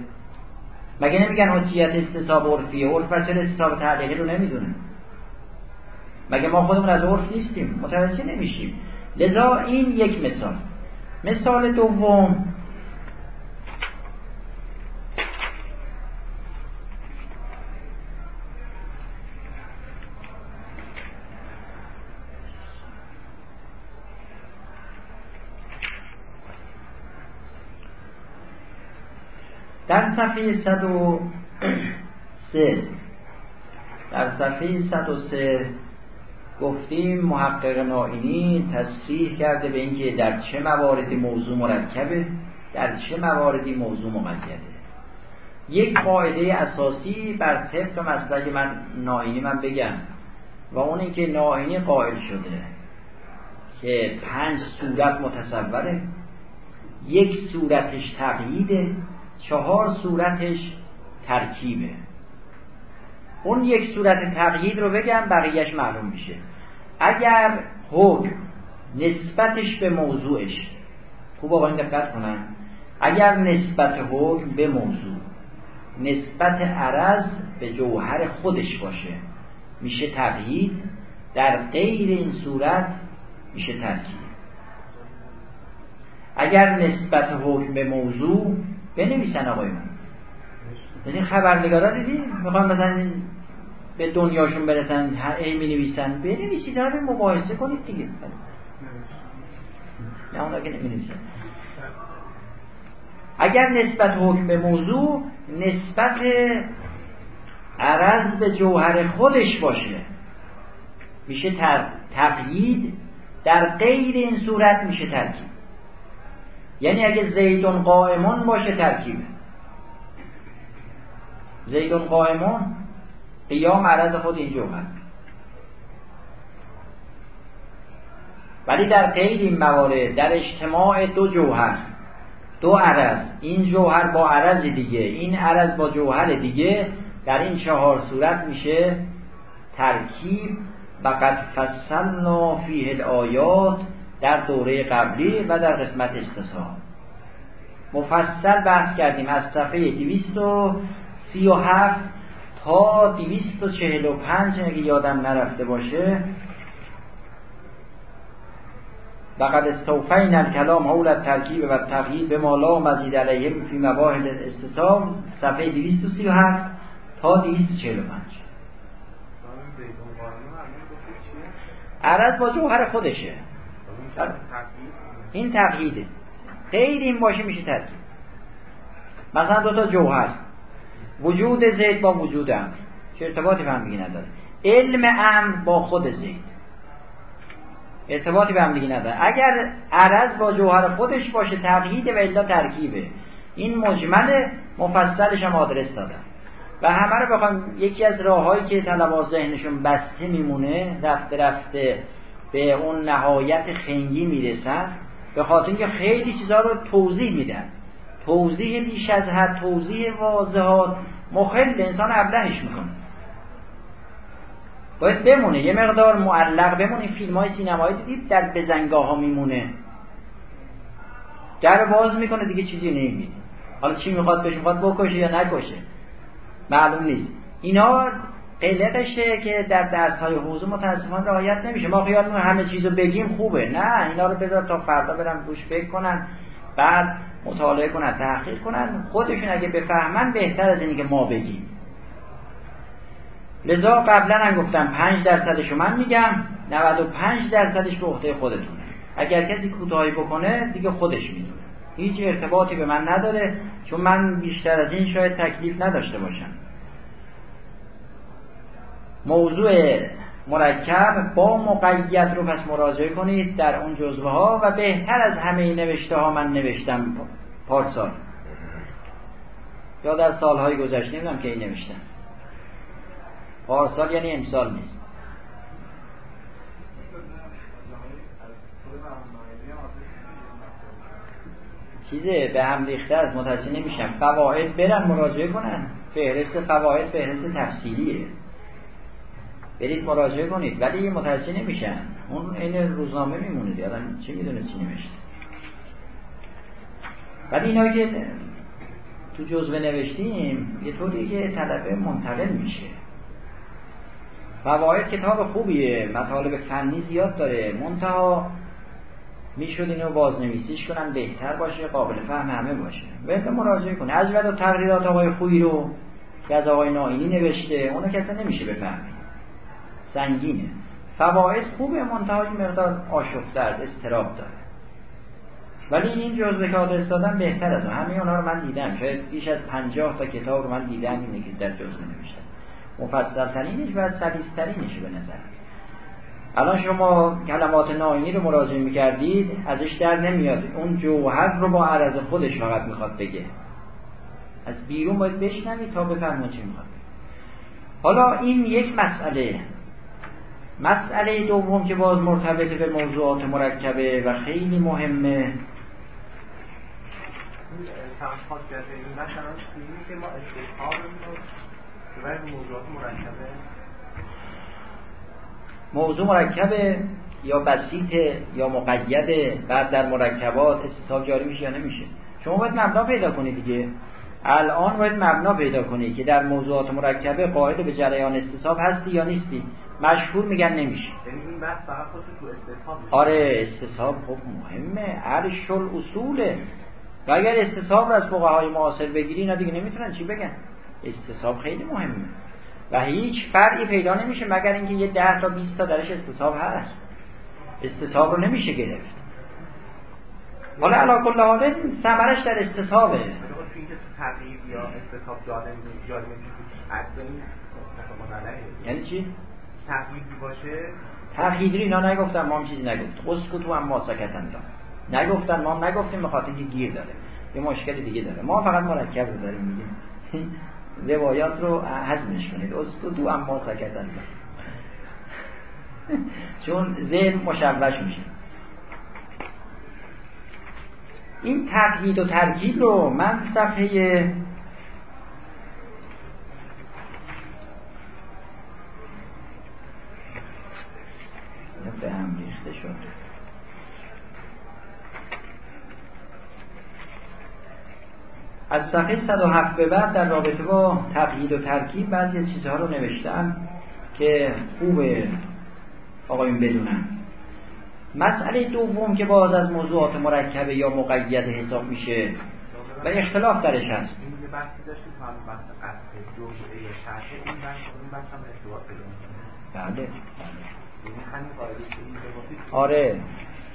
مگه نمیگن حجیت استصحاب عرفیه؟ عرف چرا استصحاب تعلیقی رو نمی‌دونه؟ مگه ما خودمون از عرف نیستیم؟ متوجه نمیشیم. لذا این یک مثال. مثال دوم در صفحه 103 در صفحه 103 گفتیم محقق نائینی تصریح کرده به اینکه در چه مواردی موضوع مرکبه در چه مواردی موضوع مقیده. یک قاعده اساسی بر طبق مسلک من نائینی من بگم و اون اینکه نائینی قائل شده که پنج صورت متصوره. یک صورتش تقییده. چهار صورتش ترکیبه. اون یک صورت تقیید رو بگم بقیهش معلوم میشه. اگر حکم نسبتش به موضوعش خوب آقا این دقت کنن. اگر نسبت حکم به موضوع نسبت عرض به جوهر خودش باشه میشه تقیید. در غیر این صورت میشه ترکیب. اگر نسبت حکم به موضوع بنویسن آقایون یعنی خبرنگارا دیدی؟ می‌خوان مثلا به دنیاشون برسن ای می نویسن بنویسید رو مباحثه کنید دیگه. نه اونا که نمی نویسن اگر نسبت حکم به موضوع نسبت عرض به جوهر خودش باشه میشه تقیید در غیر این صورت میشه ترکیب. یعنی اگه زیدون قائمون باشه ترکیبه زیدون قائمون قیام عرض خود این جوهر ولی در غیر این موارد در اجتماع دو جوهر دو عرض. این جوهر با عرض دیگه این عرض با جوهر دیگه. در این چهار صورت میشه ترکیب. و قد فصلنا فیه الآیات. در دوره قبلی و در قسمت استصحاب مفصل بحث کردیم از صفحه 237 تا 245 اگه یادم نرفته باشه. لقد استوفین الکلام حول الترکیب و تغییر به مالا مزید علیه فی مباحث استصحاب صفحه 237 تا 245 عرض با جوهر خودشه. این تقییده. غیر این باشه میشه ترکیب. مثلا دو تا جوهر. وجود زید با وجود امر چه ارتباطی به هم نداره. علم امر با خود زید. ارتباطی به هم نداره. اگر عرض با جوهر خودش باشه تقییده و الا ترکیبه. این مجمل مفصلش هم آدرس دادن و همه رو بخوام یکی از راههایی که طلبا ذهنشون بسته میمونه رفته رفته به اون نهایت خنگی می‌رسن به خاطر اینکه خیلی چیزها رو توضیح میدن. توضیح بیش از حد توضیح واضحات. مخل انسان ابلهش می‌کنه. باید بمونه یه مقدار معلق بمونه فیلم های سینمایی دیدید در بزنگاه ها میمونه. در باز می‌کنه دیگه چیزی نمی‌بینه. حالا چی می‌خواد بشه می‌خواد بکشه یا نکشه؟ معلوم نیست. اینا قلقشه که در درس های حوزه متاسفانه رعایت نمیشه. ما خیال همه چیزو بگیم خوبه. نه اینا رو بذار تا فردا برن روش فکر کنن بعد مطالعه کنن تحقیق کنن. خودشون اگه بفهمن بهتر از اینی که ما بگیم. لذا قبلا هم گفتم 5 درصدش من میگم 95 درصدش به عهده خودتونه. اگر کسی کوتاهی بکنه دیگه خودش می‌دونه. هیچ ارتباطی به من نداره چون من بیشتر از این شاید تکلیف نداشته باشم. موضوع مرکب با مقید رو پس مراجعه کنید در اون جزوه ها و بهتر از همه نوشته ها من نوشتم پارسال. یا در سالهای گذشته نمی‌دونم که این نوشتم پارسال یعنی امسال نیست. چیزه به هم ریخته از متوجه نمیشم. قواعد برن مراجعه کنن. فهرست قواعد فهرست تفصیلیه. برید مراجعه کنید. ولی متوجه نمیشن. اون این روزنامه میمونه یادم چی می‌دونه چی نوشته. ولی اینا که تو جزوه نوشتیم یه طوری که طلبه منتقل میشه. فواید کتاب خوبیه. مطالب فنی زیاد داره. منتها می‌شد اینو بازنویسیش کنن بهتر باشه قابل فهم همه باشه. بهتر مراجعه کنه. از و تقریرات آقای خویی رو که از آقای نائینی نوشته اونو کسی نمیشه بفهمه. سنگینه. فواید خوبه منتها این مقدار آشفته از استراب داره. ولی این جزء که آدرس دادن بهتر از اون. همه اونها رو من دیدم. شاید بیش از پنجاه تا کتاب رو من دیدم اینه که در جزء نوشتم مفصل ترینش و سلیس ترینش به نظر الان شما کلمات ناینی رو مراجعه می‌کردید ازش در نمیاد. اون جوهر رو با عرض خودش فقط می‌خواد بگه. از بیرون باید بشنوید تا بفهمید چی می‌خواد حالا این یک مسئله مسئله دوم که باز مرتبط به موضوعات مرکبه و خیلی مهمه. موضوع مرکبه یا بسیطه یا مقیده بعد در مرکبات استصحاب جاری میشه یا نمیشه. شما باید مبنا پیدا کنید دیگه. الان باید مبنا پیدا کنی که در موضوعات مرکبه قاعده به جریان استصحاب هستی یا نیستی. مشهور میگن نمیشه. یعنی این بحث فقط خودش تو استصحاب آره استصحاب خب مهمه. عرش اصوله و اگر استصحاب رو از فقهای معاصر بگیری اینا دیگه نمی‌تونن چی بگن. استصحاب خیلی مهمه. و هیچ فرعی پیدا نمیشه مگر اینکه یه ده تا 20 تا درش استصحاب هست. استصحاب رو نمیشه گرفت. حالا علا کل حال ثمرش در استصحابه تغییر یا استصحاب جالب جالب یعنی چی؟ تغییری باشه؟ تغییری اینا نگفتن ما هم چیزی نگفت اسکتو هم ما سکتن نگفتن ما هم نگفتیم به خاطر اینکه گیر داره. یه مشکل دیگه داره. ما فقط مرکب رو داریم میگیم. روایات رو هضمش کنید. اسکتو هم ما سکتن چون ذهن مشوش میشه. این تقیید و ترکیب رو من صفحه به هم ریخته شد. از صفحه 107 به بعد در رابطه با تقیید و ترکیب بعضی چیزها رو نوشتم که خوبه آقایون بدونن. مسئله دوم که باز از موضوعات مرکبه یا مقید حساب میشه و اختلاف درش هست. بله. یعنی آره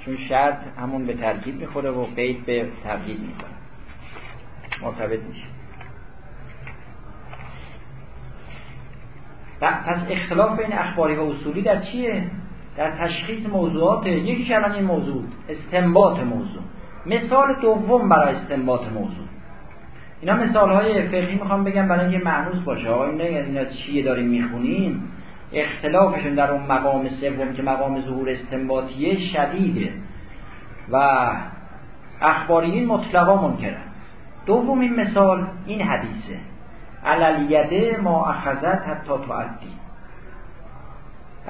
چون شرط همون به ترکیب می‌خوره و قید به تبدیل می‌کنه. مرتبط میشه. پس اختلاف بین اخباری و اصولی در چیه؟ در تشخیص موضوعات یکی کلمه این موضوع استنباط موضوع. مثال دوم برای استنباط موضوع. اینا مثال های فقهی می‌خوام بگم برای اینکه معنوس باشه. این اینا چیه داریم می‌خونیم؟ اختلافشون در اون مقام سوم که مقام ظهور استنباطیه شدیده. و اخباریین مطلقا منکرن. دومین مثال این حدیثه. علالیده ما اخذت حتی تعدی.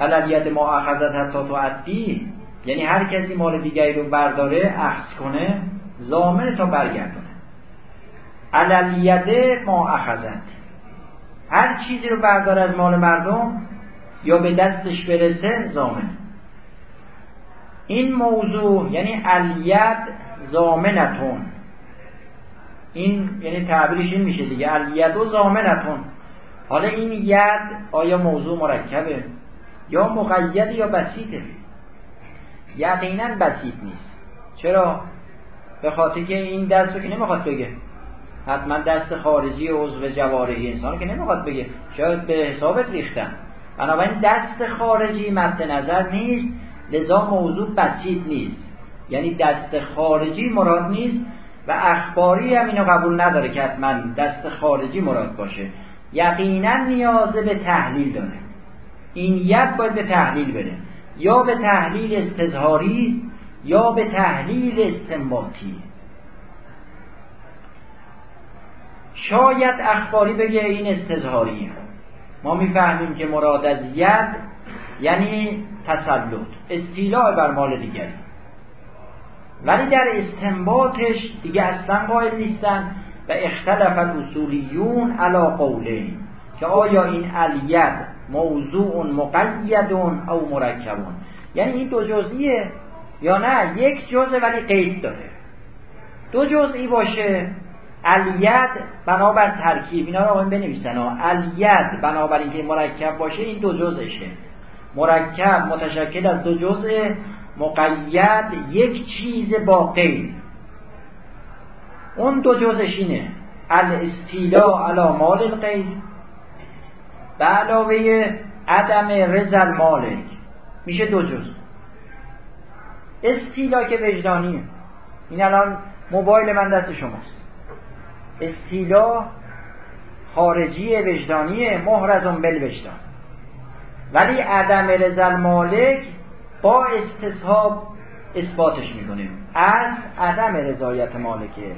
علالیت ما اخذت حتی تعدی یعنی هر کسی مال دیگری رو برداره اخذ کنه زامن تا برگردونه. علالیت ما اخذت. هر چیزی رو برداره از مال مردم یا به دستش برسه زامن. این موضوع یعنی الید زامنتون. این یعنی تعبیرش این میشه دیگه. الید و زامنتون. حالا این ید آیا موضوع مرکبه؟ یا مقید یا بسیطه. یقینا بسیط نیست. چرا؟ به خاطر که این دست رو که نمی‌خواد بگه. حتما دست خارجی عضو جوارحی انسان که نمی‌خواد بگه. شاید به حسابت ریختن. بنابراین دست خارجی مد نظر نیست. لذا موضوع بسیط نیست. یعنی دست خارجی مراد نیست و اخباری هم اینو قبول نداره که حتما دست خارجی مراد باشه. یقینا نیازه به تحلیل داره. این ید باید به تحلیل بره. یا به تحلیل استظهاری یا به تحلیل استنباطی. شاید اخباری بگه این استظهاریه. ما می‌فهمیم که مراد از ید یعنی تسلط استیلاع بر مال دیگری. ولی در استنباطش دیگه اصلا قائل نیستن و اختلف الاصولیون علا قوله که آیا این الید موضوع مقید او مرکبون یعنی این دو جزئیه یا نه؟ یک جزء ولی قید داره. دو جزئی باشه. الید بنابر ترکیب. اینا رو بنویسن. الید بنابر اینکه مرکب باشه این دو جزشه مرکب متشکل از دو جزء مقید یک چیز با قید. اون دو جزش اینه. الاستیلا علی مال القید. به علاوه عدم رزل مالک میشه دو جز. استیلا که وجدانیه. این الان موبایل من دست شماست. استیلا خارجی وجدانیه محرزون بل وجدان. ولی عدم رزل مالک با استصحاب اثباتش می‌کنیم از عدم رضایت مالکه.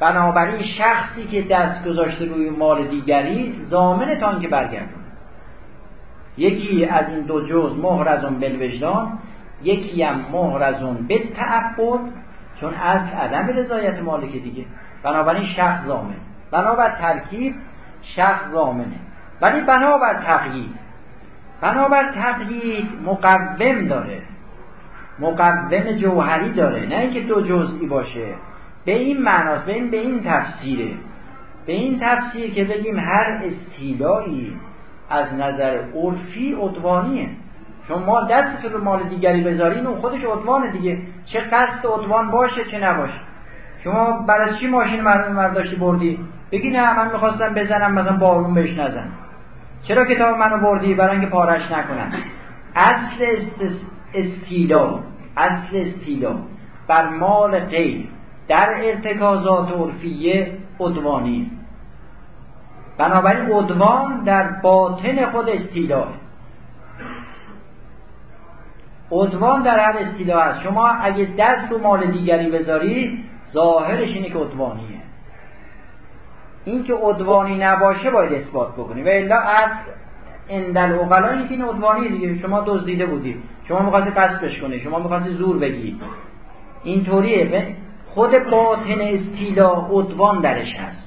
بنابراین شخصی که دست گذاشته روی مال دیگری زامن تا اینکه برگردونه یکی از این دو جز مهرزون بالوجدان یکی هم مهرزون به تعبد چون از عدم رضایت مالک دیگه. بنابراین شخص زامن بنابر ترکیب شخص زامنه ولی بنابر تقیید. بنابر تقیید مقوم داره. مقوم جوهری داره. نه اینکه دو جزئی باشه. به این معناست. به این به این تفسیره. به این تفسیر که بگیم هر استیلایی از نظر عرفی عدوانیه. چون ما دست رو مال دیگری بذارین اون خودش عدوانه دیگه. چه قصد عدوان باشه چه نباشه. شما برای چی ماشین مردم مرداشتی بردی؟ بگی نه من می‌خواستم بزنم مثلا بارون بهش نزن. چرا کتاب منو بردی؟ برای اینکه پارش نکنم. اصل استیلا. اصل استیلا. بر مال غیر. در ارتکازات عرفیه عدوانی بنابراین عدوان در باطن خود استیلاه عدوان در هر استیلا هست شما اگه دست رو مال دیگری بذاری ظاهرش اینه که عدوانیه. این که عدوانی نباشه باید اثبات بکنی. و الا از اندل اقلا اینه که این عدوانی دیگه. شما دزدیده بودی شما می‌خواستی قصدش کنی. شما می‌خواستی زور بگی. اینطوریه. خود باطن استیلا عدوان درش هست.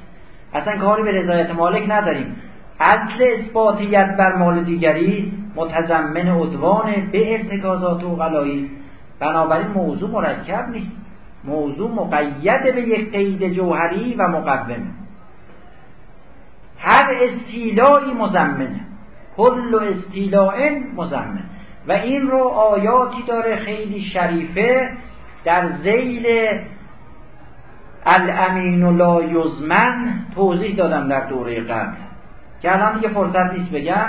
اصلا کاری به رضایت مالک نداریم. اصل اثباتیت بر مال دیگری متضمن عدوان به ارتکازات و غلایی بنابراین موضوع مرکب نیست. موضوع مقید به یک قید جوهری و مقوم. هر استیلایی مزمنه کل استیلاء مزمن و این رو آیاتی داره خیلی شریفه در زیل الامین لا یزمن توضیح دادم در دوره قبل. که الان دیگه فرصت نیست بگم.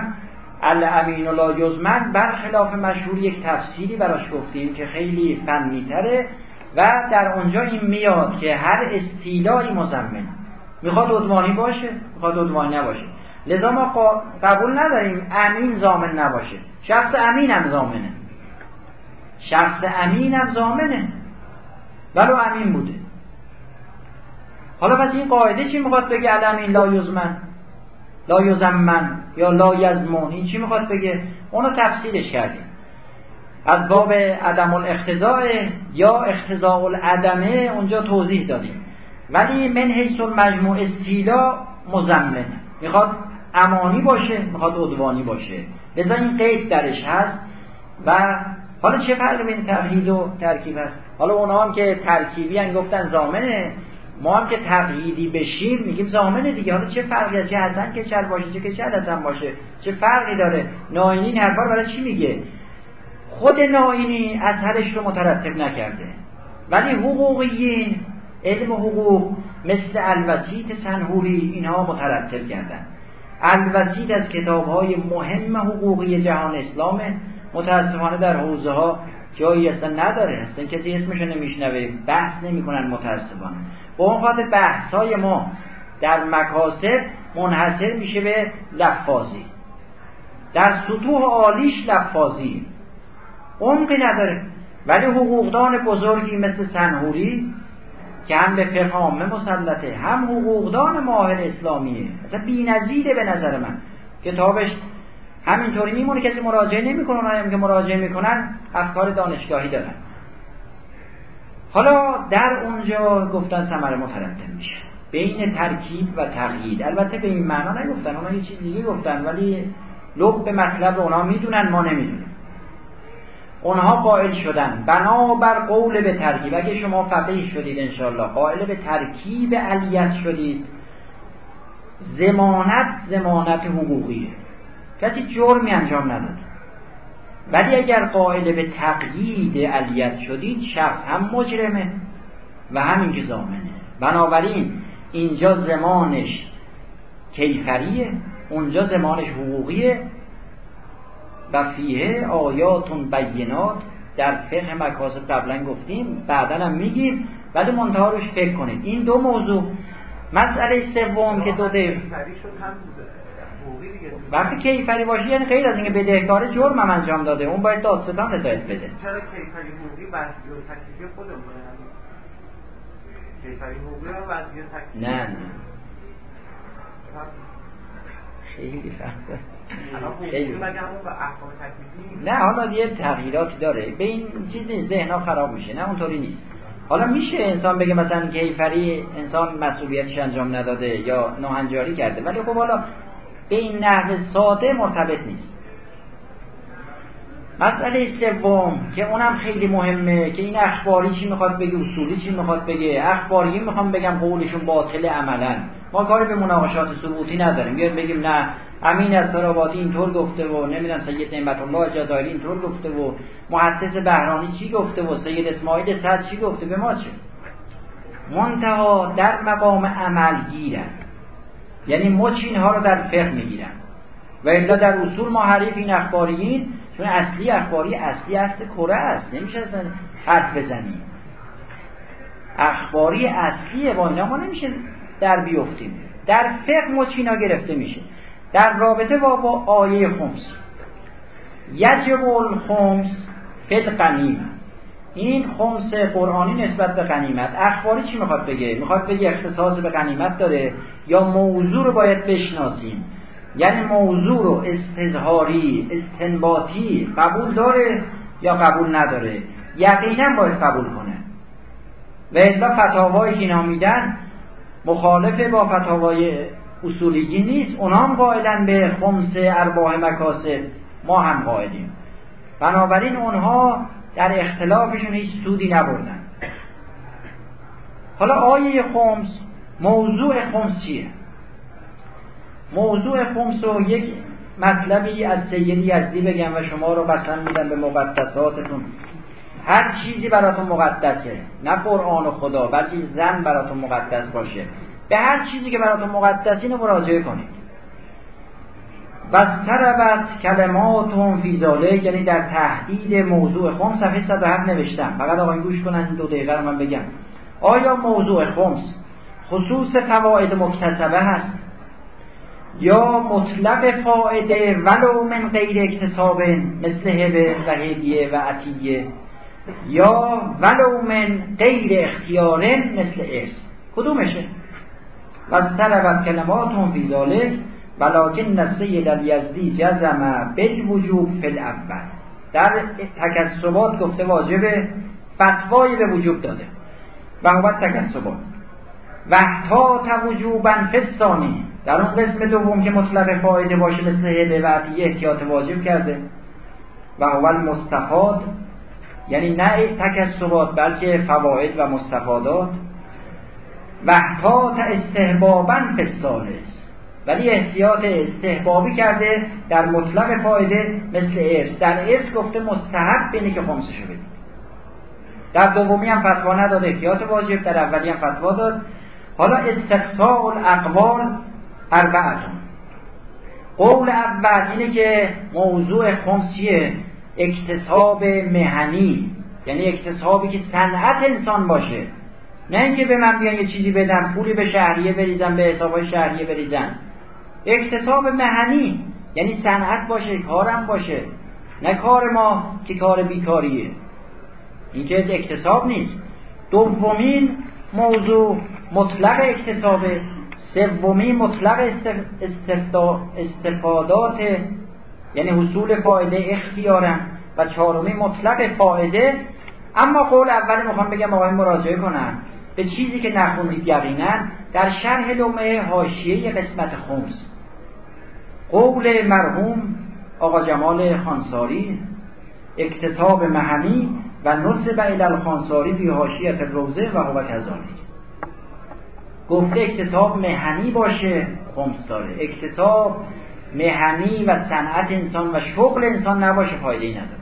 الامین لا یزمن برخلاف مشهور یک تفسیری براش گفتیم که خیلی فنیتره و در اونجا این میاد که هر استیلایی مزمن. می‌خواد عدوانی باشه می‌خواد عدوانی نباشه. لذا ما قبول نداریم امین زامن نباشه. شخص امین هم زامنه. شخص امین هم زامنه. ولو امین بوده. حالا پس این قاعده چی می‌خواد بگه؟ الامین لا یزمن. لا یزمن یا لا یزمون. این چی می‌خواد بگه؟ اونو تفسیرش کردیم. از باب عدم الاختزاع یا اختزاع العدمه اونجا توضیح دادیم. ولی من حیث المجموع استیلا مزمن می‌خواد امانی باشه می‌خواد عدوانی باشه. لذا این قید درش هست و حالا چه فرق بین تقیید و ترکیب هست؟ حالا اونا هم که ترکیبی هم گفتن زامنه. ما هم که تقییدی بشیم میگیم زامنه دیگه. حالا چه فرقی چه حسن کچل باشه چه کچل حسن باشه؟ چه فرقی داره؟ ناینی این حرفا برای چی میگه؟ خود ناینی اثرش رو مترتب نکرده. ولی حقوقیین علم حقوق مثل الوسیط سنهوری اینها مترتب کردن. الوسیط از کتاب های مهم حقوقی جهان اسلام متاسفانه در حوزه ها جایی اصلا نداره. اصلا کسی اسمشو نمیشنوه بحث نمی‌کنن متاسفانه. با اون خاطر بحث های ما در مکاسب منحصر میشه به لفاظی. در سطوح عالیش لفاظی. عمقی نداره ولی حقوقدان بزرگی مثل سنهوری که هم به فقه عامه مسلطه هم حقوقدان ماهر اسلامیه. مثلا بی‌نظیره به نظر من. کتابش همینطوری میمونه کسی مراجعه نمی‌کنه. اونایی که مراجعه می‌کنن افکار دانشگاهی دارن. حالا در اونجا گفتن ثمره مترتب میشه. بین ترکیب و تقیید. البته به این معنا نگفتن اونا یه چیز دیگه گفتن ولی لب به مطلب اونا می‌دونن ما نمی‌دونیم. اونها قائل شدن. بنابر قول به ترکیب. اگه شما فقیه شدید انشالله قائل به ترکیب علیت شدید زمانت زمانت حقوقیه. کسی جرمی انجام نداد ولی اگر قائل به تقیید علیت شدید شخص هم مجرمه و همین که زامنه بنابراین اینجا زمانش کیفریه اونجا زمانش حقوقیه و فیه آیاتون بینات در فقه مکاسب قبلا گفتیم بعدا هم میگیم ولی منتها روش فکر کنید. این دو موضوع مسئله سوم که دو ده وقتی کیفری باشی یعنی غیر از اینکه بدهکار جرم هم انجام داده. اون باید دادستان رضایت بده. چرا کیفری حقوقی کیفری نه نه. خیلی فرق نه حالا یه تغییراتی داره. به این چیز نیست ذهن خراب میشه. نه اونطوری نیست. حالا میشه انسان بگه مثلا کیفری انسان مسئولیتش انجام نداده یا ناهنجاری کرده. ولی خب حالا به این نحو ساده مرتبط نیست. مسئله سوم که اونم خیلی مهمه که این اخباری چی می‌خواد بگه اصولی چی می‌خواد بگه؟ اخباری می‌خوام بگم قولشون باطل عملا. ما کاری به مناقشات ثبوتی نداریم. بیاد بگیم نه امین از تراباتی اینطور گفته و نمی‌دونم سید نعمت الله جزایری اینطور گفته و محدث بهرانی چی گفته و سید اسماعیل صد چی گفته؟ به ما چه؟ منتها در مقام عمل گیرن یعنی مچ اینها رو در فقه می‌گیرن. و الا در اصول ما حریف این اخباریین چون اصلی اخباری اصلی است کره است. نمیشه اصلا حرف بزنیم اخباری اصلیه با اینا ما نمیشه در بیفتیم. در فقه مچینا گرفته میشه. در رابطه با, با آیه خمس. یجب الخمس فل قنیم این خمس قرآنی نسبت به غنیمت. اخباری چی می‌خواد بگه؟ می‌خواد بگه اختصاص به غنیمت داره یا موضوع رو باید بشناسیم؟ یعنی موضوع رو استظهاری استنباطی قبول داره یا قبول نداره؟ یقینا باید قبول کنه. و الا فتاوایی که نامیدن مخالف با فتاوای اصولیگی نیست. اونا هم قائلن به خمس ارباح مکاسب. ما هم قائلیم. بنابراین اونها در اختلافشون هیچ سودی نبردن. حالا آیه خمس موضوع خمس چیه؟ موضوع خمس رو یک مطلبی از سیدی یزدی بگم و شما رو قسم میدم به مقدساتتون. هر چیزی براتون مقدسه نه قرآن و خدا بلکه زن براتون مقدس باشه. به هر چیزی که براتون مقدس اینو مراجعه کنید. بستربت کلماتون فی یعنی در تهدید موضوع خمس. صفحه 107 نوشتم. فقط آقا گوش کنن دو دقیقه رو من بگم. آیا موضوع خمس خصوص فواید مکتسبه هست؟ یا مطلق فائده ولو من غیر اکتساب مثل هبه و هدیه و عطیه؟ یا ولو من غیر اختیار مثل ارث؟ کدومشه؟ و سربت کلماتون فی ذالک ولکن نفسه الیزدی جزم بالوجوب فی الاول. در تکسبات گفته واجب فتوایی به وجوب داده. و هو تکسبات. وحتا توجوبا فسانی در اون قسم دوم که مطلق فایده باشه مثل هبه و عطیه احتیاط واجب کرده. و اول مستفاد یعنی نه تکسبات بلکه فواید و مستفادات. وحتا استحبابا فسالس ولی احتیاط استحبابی کرده در مطلق فایده مثل ارث در ارث گفته مستحب بینه که خمسشو بدید در دومی هم فتوا نداد احتیاط واجب. در اولی هم فتوا داد. حالا استقصاء الاقوال اربعتون قول اول اینه که موضوع خمسیه اکتساب مهنی یعنی اکتسابی که صنعت انسان باشه. نه اینکه به من بیان یه چیزی بدم پولی به شهریه بریزم به حسابای شهریه بریزم. اکتساب مهنی یعنی صنعت باشه کارم باشه نه کار ما که کار بیکاریه. این که اکتساب نیست. دومین موضوع مطلق اکتسابه سومی مطلق استفادات یعنی حصول فایده اختیارن و چهارمی مطلق فایده اما قول اول می‌خوام بگم آقای مراجعه کنم به چیزی که نخوندید یقینا در شرح لومه حاشیه قسمت خمس. قول مرحوم آقا جمال خانساری اکتساب مهمی و نصب الى الخانساری حاشیت روزه و هو کذالک. گفته اکتساب مهنی باشه خمس داره. اکتساب مهنی و صنعت انسان و شغل انسان نباشه فایده ای نداره.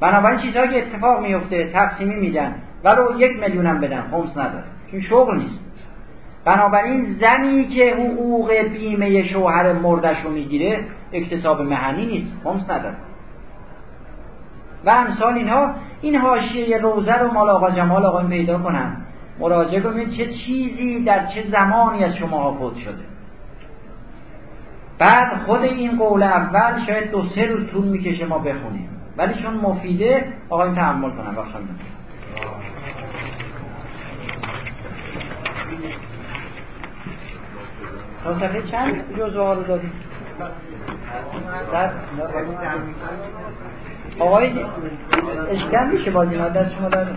بنابراین چیزهایی که اتفاق میفته تقسیمی میدن ولو یک میلیونم بدن خمس نداره. چون شغل نیست. بنابراین زنی که حقوق بیمه شوهر مردش رو می‌گیره اکتساب مهنی نیست خمس نداره. و امثال اینها این حاشیه روزه رو مال آقا جمال آقا پیدا کنن. مراجعه کنید چه چیزی در چه زمانی از شما فوت شده. بعد خود این قول اول شاید دو سه روز طول می‌کشه ما بخونیم. ولی چون مفیده آقای تحمل کنم بخشم منطقه چند جزوه ها رو داریم آقای اشکن میشه بازی من دست شما دارم